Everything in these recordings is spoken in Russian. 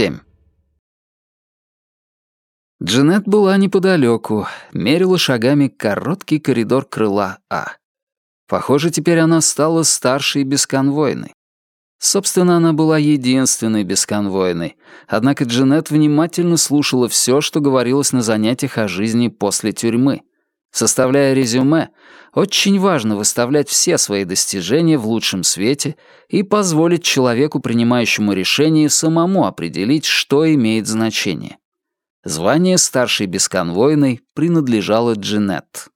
7. Джанет была неподалеку, мерила шагами короткий коридор крыла А. Похоже, теперь она стала старшей бесконвойной. Собственно, она была единственной бесконвойной, однако Джанет внимательно слушала все, что говорилось на занятиях о жизни после тюрьмы. Составляя резюме, очень важно выставлять все свои достижения в лучшем свете и позволить человеку, принимающему решение, самому определить, что имеет значение. Звание старшей бесконвойной принадлежало Джинет.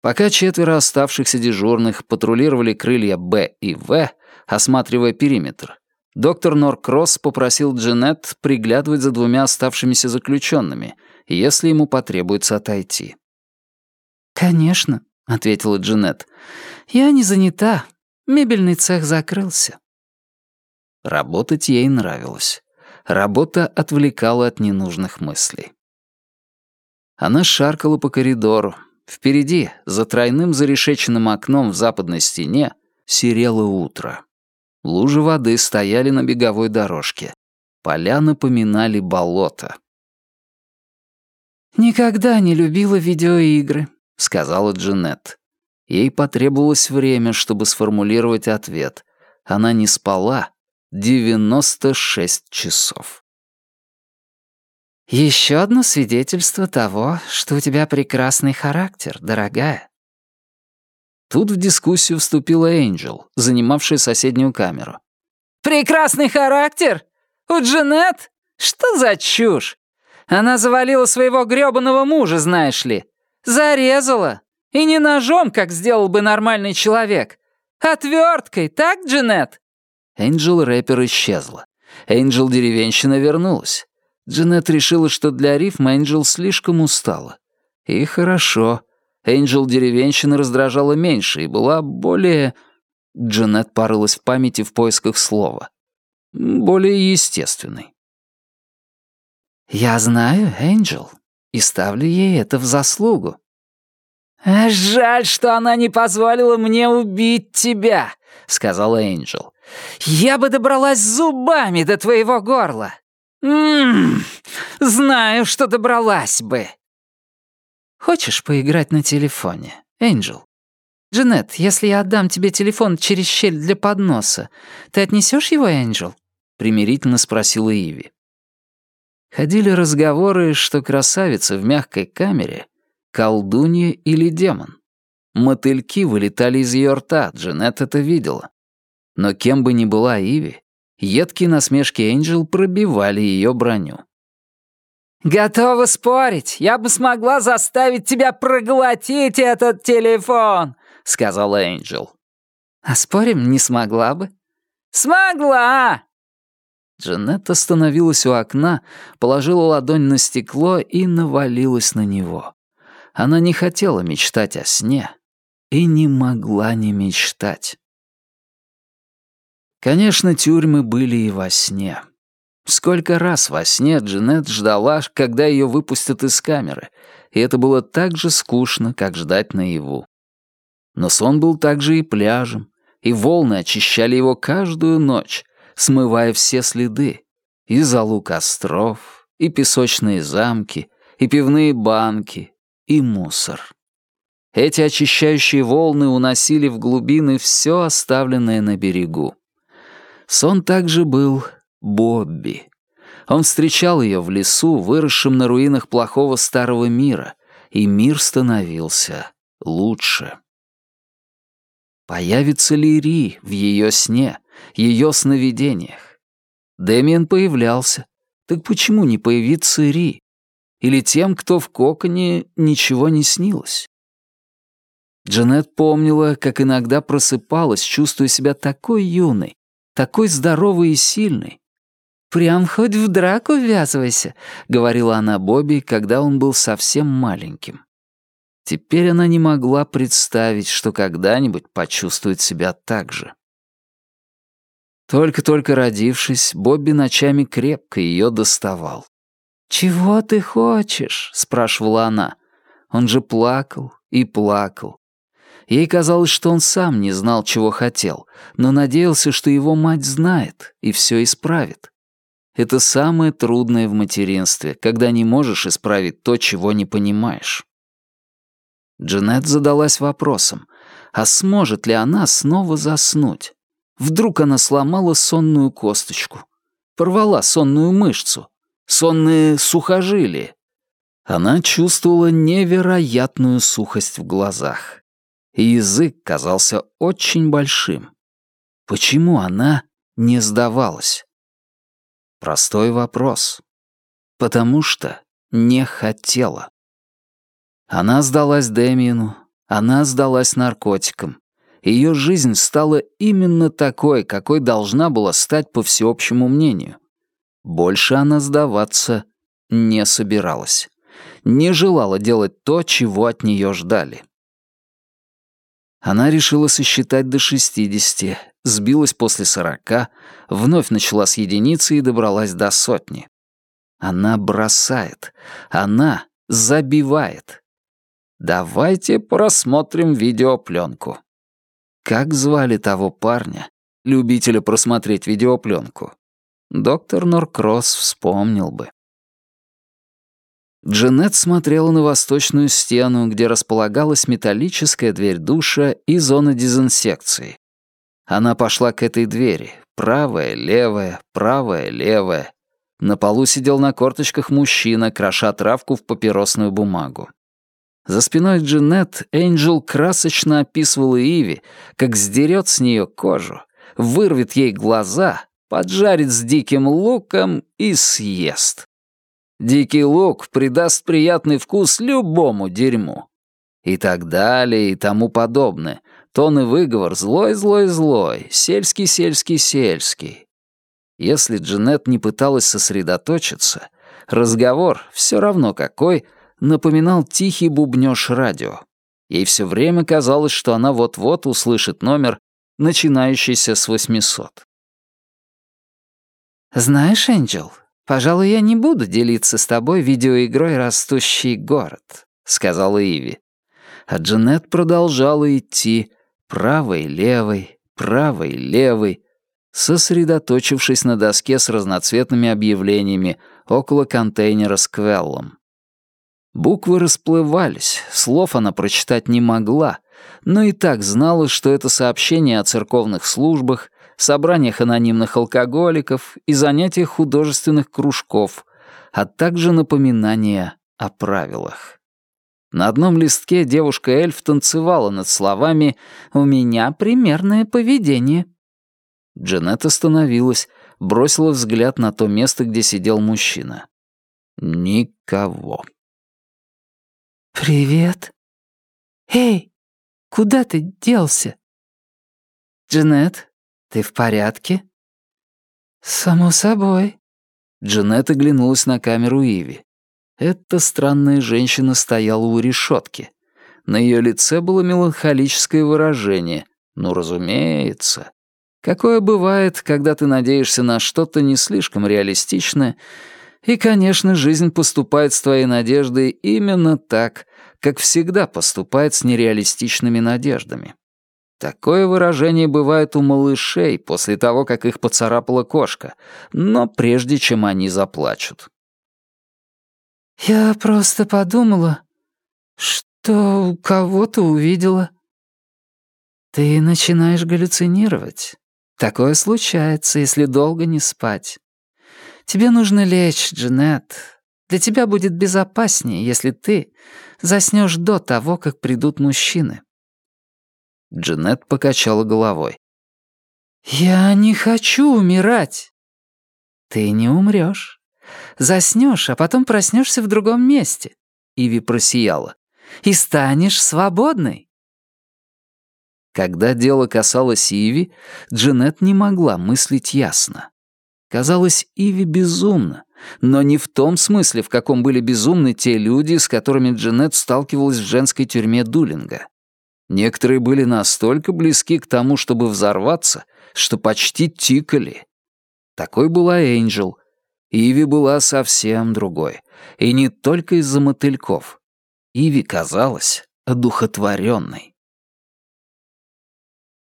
Пока четверо оставшихся дежурных патрулировали крылья Б и В, осматривая периметр, доктор Норкросс попросил Джинет приглядывать за двумя оставшимися заключенными, если ему потребуется отойти. «Конечно», — ответила Джинет. «Я не занята. Мебельный цех закрылся». Работать ей нравилось. Работа отвлекала от ненужных мыслей. Она шаркала по коридору. Впереди, за тройным зарешеченным окном в западной стене, серело утро. Лужи воды стояли на беговой дорожке. Поля напоминали болото. «Никогда не любила видеоигры», — сказала Джанет. Ей потребовалось время, чтобы сформулировать ответ. Она не спала 96 часов. Еще одно свидетельство того, что у тебя прекрасный характер, дорогая. Тут в дискуссию вступила Энджел, занимавшая соседнюю камеру. «Прекрасный характер? У Джанет? Что за чушь? Она завалила своего грёбаного мужа, знаешь ли. Зарезала. И не ножом, как сделал бы нормальный человек. Отверткой, так, Джанет? Энджел рэпер исчезла. Энджел деревенщина вернулась. Джанет решила, что для рифм Энджел слишком устала. И хорошо. Энджел деревенщина раздражала меньше и была более... Джанет порылась в памяти в поисках слова. Более естественной. «Я знаю, Энджел, и ставлю ей это в заслугу». «Жаль, что она не позволила мне убить тебя», — сказала Энджел. Я бы добралась зубами до твоего горла. Ммм, знаю, что добралась бы. Хочешь поиграть на телефоне, Энджел? Джанет, если я отдам тебе телефон через щель для подноса, ты отнесешь его, Энджел? Примирительно спросила Иви. Ходили разговоры, что красавица в мягкой камере — колдунья или демон. Мотыльки вылетали из ее рта, Джанет это видела. Но кем бы ни была Иви, едкие насмешки Энджел пробивали ее броню. «Готова спорить, я бы смогла заставить тебя проглотить этот телефон», — сказала Энджел. «А спорим, не смогла бы?» «Смогла!» Джанет остановилась у окна, положила ладонь на стекло и навалилась на него. Она не хотела мечтать о сне и не могла не мечтать. Конечно, тюрьмы были и во сне. Сколько раз во сне Джанет ждала, когда ее выпустят из камеры, и это было так же скучно, как ждать наяву. Но сон был также и пляжем, и волны очищали его каждую ночь, смывая все следы. И залу костров, и песочные замки, и пивные банки, и мусор. Эти очищающие волны уносили в глубины все оставленное на берегу. Сон также был Бобби. Он встречал ее в лесу, выросшем на руинах плохого старого мира, и мир становился лучше. Появится ли Ри в ее сне, ее сновидениях? Дэмиен появлялся. Так почему не появится Ри? Или тем, кто в коконе, ничего не снилось? Джанет помнила, как иногда просыпалась, чувствуя себя такой юной, такой здоровый и сильный. «Прям хоть в драку ввязывайся», — говорила она Бобби, когда он был совсем маленьким. Теперь она не могла представить, что когда-нибудь почувствует себя так же. Только-только родившись, Бобби ночами крепко ее доставал. «Чего ты хочешь?» — спрашивала она. Он же плакал и плакал, Ей казалось, что он сам не знал, чего хотел, но надеялся, что его мать знает и все исправит. Это самое трудное в материнстве, когда не можешь исправить то, чего не понимаешь. Джанет задалась вопросом, а сможет ли она снова заснуть? Вдруг она сломала сонную косточку, порвала сонную мышцу, сонные сухожилия. Она чувствовала невероятную сухость в глазах. И язык казался очень большим. Почему она не сдавалась? Простой вопрос. Потому что не хотела. Она сдалась Дэмиену, она сдалась наркотикам. Ее жизнь стала именно такой, какой должна была стать по всеобщему мнению. Больше она сдаваться не собиралась. Не желала делать то, чего от нее ждали. Она решила сосчитать до 60, сбилась после 40, вновь начала с единицы и добралась до сотни. Она бросает. Она забивает. Давайте просмотрим видеопленку. Как звали того парня, любителя просмотреть видеопленку? Доктор Норкросс вспомнил бы. Джанет смотрела на восточную стену, где располагалась металлическая дверь душа и зона дезинсекции. Она пошла к этой двери. Правая, левая, правая, левая. На полу сидел на корточках мужчина, кроша травку в папиросную бумагу. За спиной Джанет Энджел красочно описывала Иви, как сдерет с нее кожу, вырвет ей глаза, поджарит с диким луком и съест. Дикий лук придаст приятный вкус любому дерьму. И так далее, и тому подобное. Тон и выговор злой-злой-злой, сельский-сельский-сельский. Если Джанет не пыталась сосредоточиться, разговор, все равно какой, напоминал тихий бубнёж радио. Ей все время казалось, что она вот-вот услышит номер, начинающийся с 800. «Знаешь, Энджел, пожалуй, я не буду делиться с тобой видеоигрой «Растущий город», — сказала Иви. А Джанет продолжала идти правой, левой, правой, левой, сосредоточившись на доске с разноцветными объявлениями около контейнера с квеллом. Буквы расплывались, слов она прочитать не могла, но и так знала, что это сообщение о церковных службах, собраниях анонимных алкоголиков и занятиях художественных кружков, а также напоминание о правилах. На одном листке девушка-эльф танцевала над словами «У меня примерное поведение». Джанет остановилась, бросила взгляд на то место, где сидел мужчина. Никого. «Привет. Эй, куда ты делся?» «Джанет, ты в порядке?» «Само собой». Джанет оглянулась на камеру Иви. Эта странная женщина стояла у решетки. На ее лице было меланхолическое выражение. Ну, разумеется. Какое бывает, когда ты надеешься на что-то не слишком реалистичное и, конечно, жизнь поступает с твоей надеждой именно так, как всегда поступает с нереалистичными надеждами. Такое выражение бывает у малышей после того, как их поцарапала кошка, но прежде чем они заплачут. «Я просто подумала, что кого-то увидела». «Ты начинаешь галлюцинировать. Такое случается, если долго не спать. Тебе нужно лечь, Джанет. Для тебя будет безопаснее, если ты заснешь до того, как придут мужчины». Джанет покачала головой. «Я не хочу умирать». «Ты не умрёшь. Заснёшь, а потом проснёшься в другом месте». Иви просияла. «И станешь свободной». Когда дело касалось Иви, Джанет не могла мыслить ясно. Казалось, Иви безумна, но не в том смысле, в каком были безумны те люди, с которыми Джанет сталкивалась в женской тюрьме Дулинга. Некоторые были настолько близки к тому, чтобы взорваться, что почти тикали. Такой была Энджел. Иви была совсем другой. И не только из-за мотыльков. Иви казалась одухотворенной.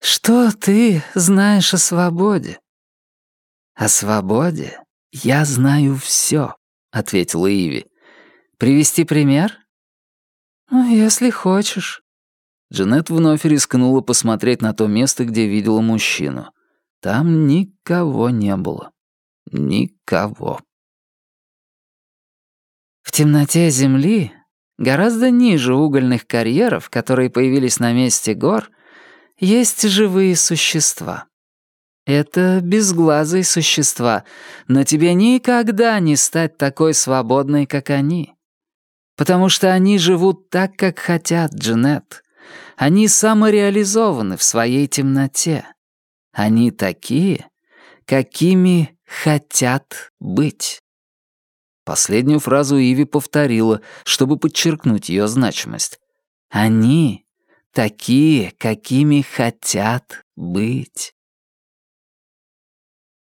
«Что ты знаешь о свободе?» О свободе «Я знаю все», — ответила Иви. «Привести пример?» «Ну, если хочешь». Джанет вновь рискнула посмотреть на то место, где видела мужчину. Там никого не было. Никого. В темноте Земли, гораздо ниже угольных карьеров, которые появились на месте гор, есть живые существа. Это безглазые существа, но тебе никогда не стать такой свободной, как они. Потому что они живут так, как хотят, Джанет. Они самореализованы в своей темноте. Они такие, какими хотят быть. Последнюю фразу Иви повторила, чтобы подчеркнуть ее значимость. Они такие, какими хотят быть.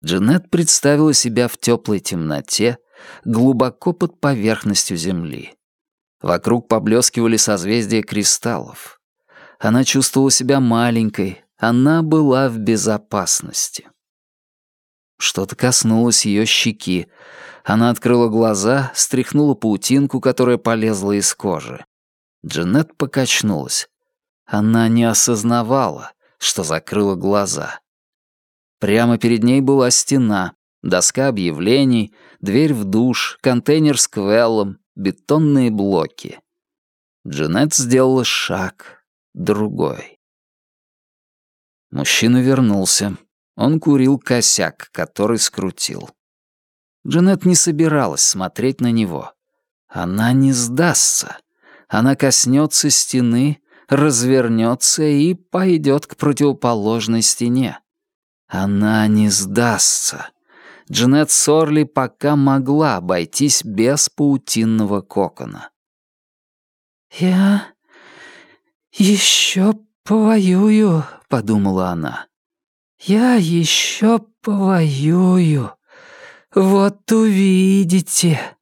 Джанет представила себя в теплой темноте, глубоко под поверхностью Земли. Вокруг поблескивали созвездия кристаллов. Она чувствовала себя маленькой, она была в безопасности. Что-то коснулось ее щеки. Она открыла глаза, стряхнула паутинку, которая полезла из кожи. Джанет покачнулась. Она не осознавала, что закрыла глаза. Прямо перед ней была стена, доска объявлений, дверь в душ, контейнер с квеллом, бетонные блоки. Джанет сделала шаг, другой. Мужчина вернулся. Он курил косяк, который скрутил. Джанет не собиралась смотреть на него. Она не сдастся. Она коснется стены, развернется и пойдет к противоположной стене. Она не сдастся. Джанет Сорли пока могла обойтись без паутинного кокона. «Я еще повоюю», — подумала она. «Я еще повоюю. Вот увидите».